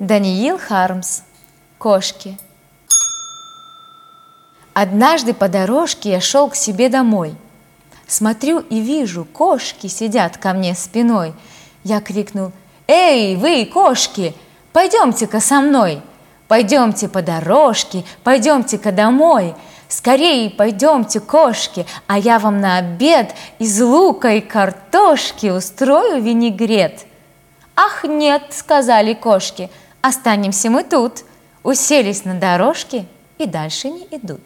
Даниил Хармс. Кошки. Однажды по дорожке я шел к себе домой. Смотрю и вижу, кошки сидят ко мне спиной. Я крикнул, «Эй, вы, кошки, пойдемте-ка со мной! Пойдемте по дорожке, пойдемте-ка домой!» Скорее пойдемте, кошки, а я вам на обед из лука и картошки устрою винегрет. Ах, нет, сказали кошки, Останемся мы тут, уселись на дорожке и дальше не идут.